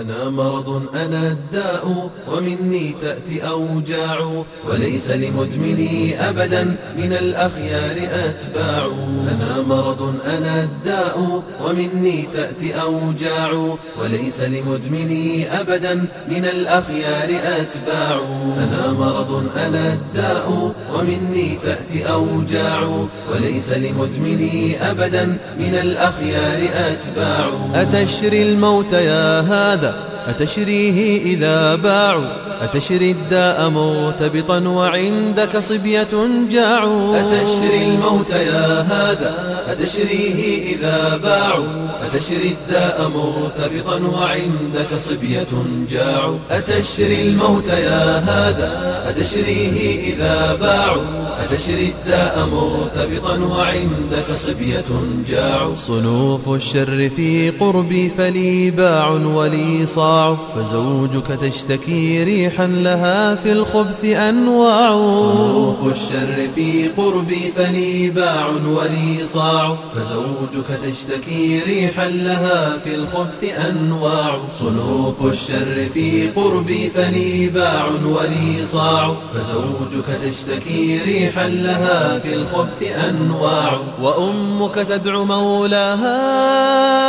أنا مرض أنا الداء ومني تأتي أوجاع. وليس لمدمني أبدا من الأخيار أتباع. أنا مرض أنا الداء ومني تأتي أوجاع. وليس لمدمني أبدا من الأخيار أتباع. أنا مرض أنا الداء ومني تأتي أوجاع. وليس لمدمني أبدا من الأخيار أتباع. أتشري الموت يا هذا nada أتشريه إذا باعوا أتشري الداء مرتبطا وعندك صبية جاعوا أتشري الموت يا هذا؟ أتشريه إذا باعوا أتشري الداء مرتبطا وعندك صبية جاعوا أتشري الموت يا هذا؟ أتشريه إذا باعوا أتشري الداء مرتبطا وعندك صبية جاعوا صنوف الشر في قربي فلي باع ولي صاع؟ فزوجك تشتكي ريحا لها في الخبث أنواع. صنوف الشر في قربي فلي باع ولي صاع فزوجك تشتكي ريحا لها في الخبث أنواع. صنوف الشر في قربي فلي باع ولي صاع فزوجك تشتكي ريحا لها في الخبث أنواع. وأمك تدعو مولاها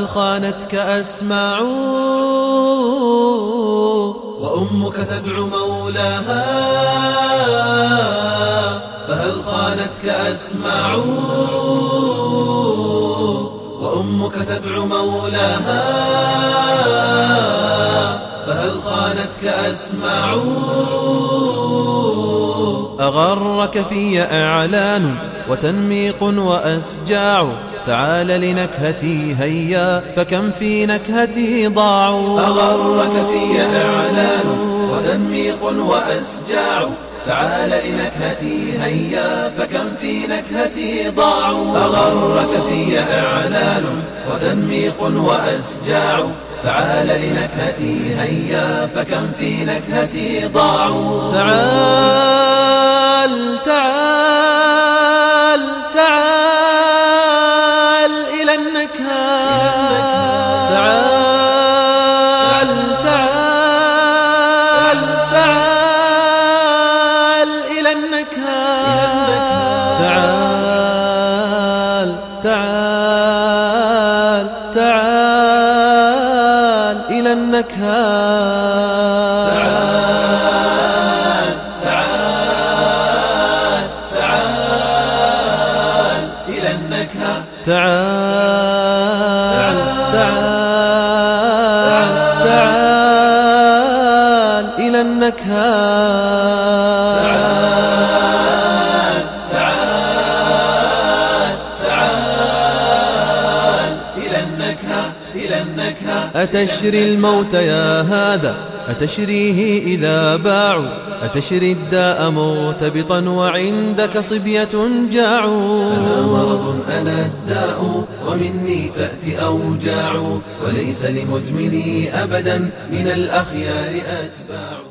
فهل خانتك أسماع وأمك تدعو مولاها فهل خانتك أسماع وأمك تدعو مولاها فهل خانتك أسماع أغرك في إعلان وتنميق وأسجاع تعال لنكهتي هيا فكم في نكهتي ضاعوا. أغرك في إعلان وتنميق وأسجاع. تعال لنكهتي هيا فكم في نكهتي ضاعوا. أغرك في إعلان وتنميق وأسجاع. تعال لنكهتي هيا فكم في نكهتي ضاعوا. تعال النكهة تعال تعال تعال إلى النكهة. تعال تعال تعال إلى النكهة. النكهة تعال تعال تعال إلى النكهة إلى النكهة إلى النكهة. أتشري الموت يا هذا أتشريه إذا باعوا. أتشري الداء مرتبطا وعندك صبية جاعوا أنا مرض أنا الداء ومني تأتي أوجاع. وليس لمدمني أبدا من الأخيار أتباع.